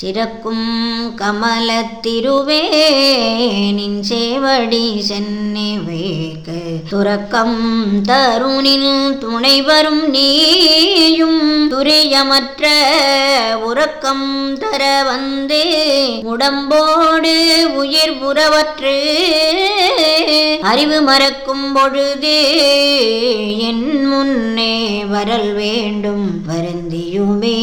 சிறக்கும் கமல திருவேனின் சேவடி சென்னை வேக்க துறக்கம் தருணில் துணை வரும் நீயும் துரியமற்ற உறக்கம் தர வந்து. உடம்போடு உயிர் புறவற்று அறிவு மறக்கும் பொழுது என் முன்னே வரல் வேண்டும். வருந்தியுமே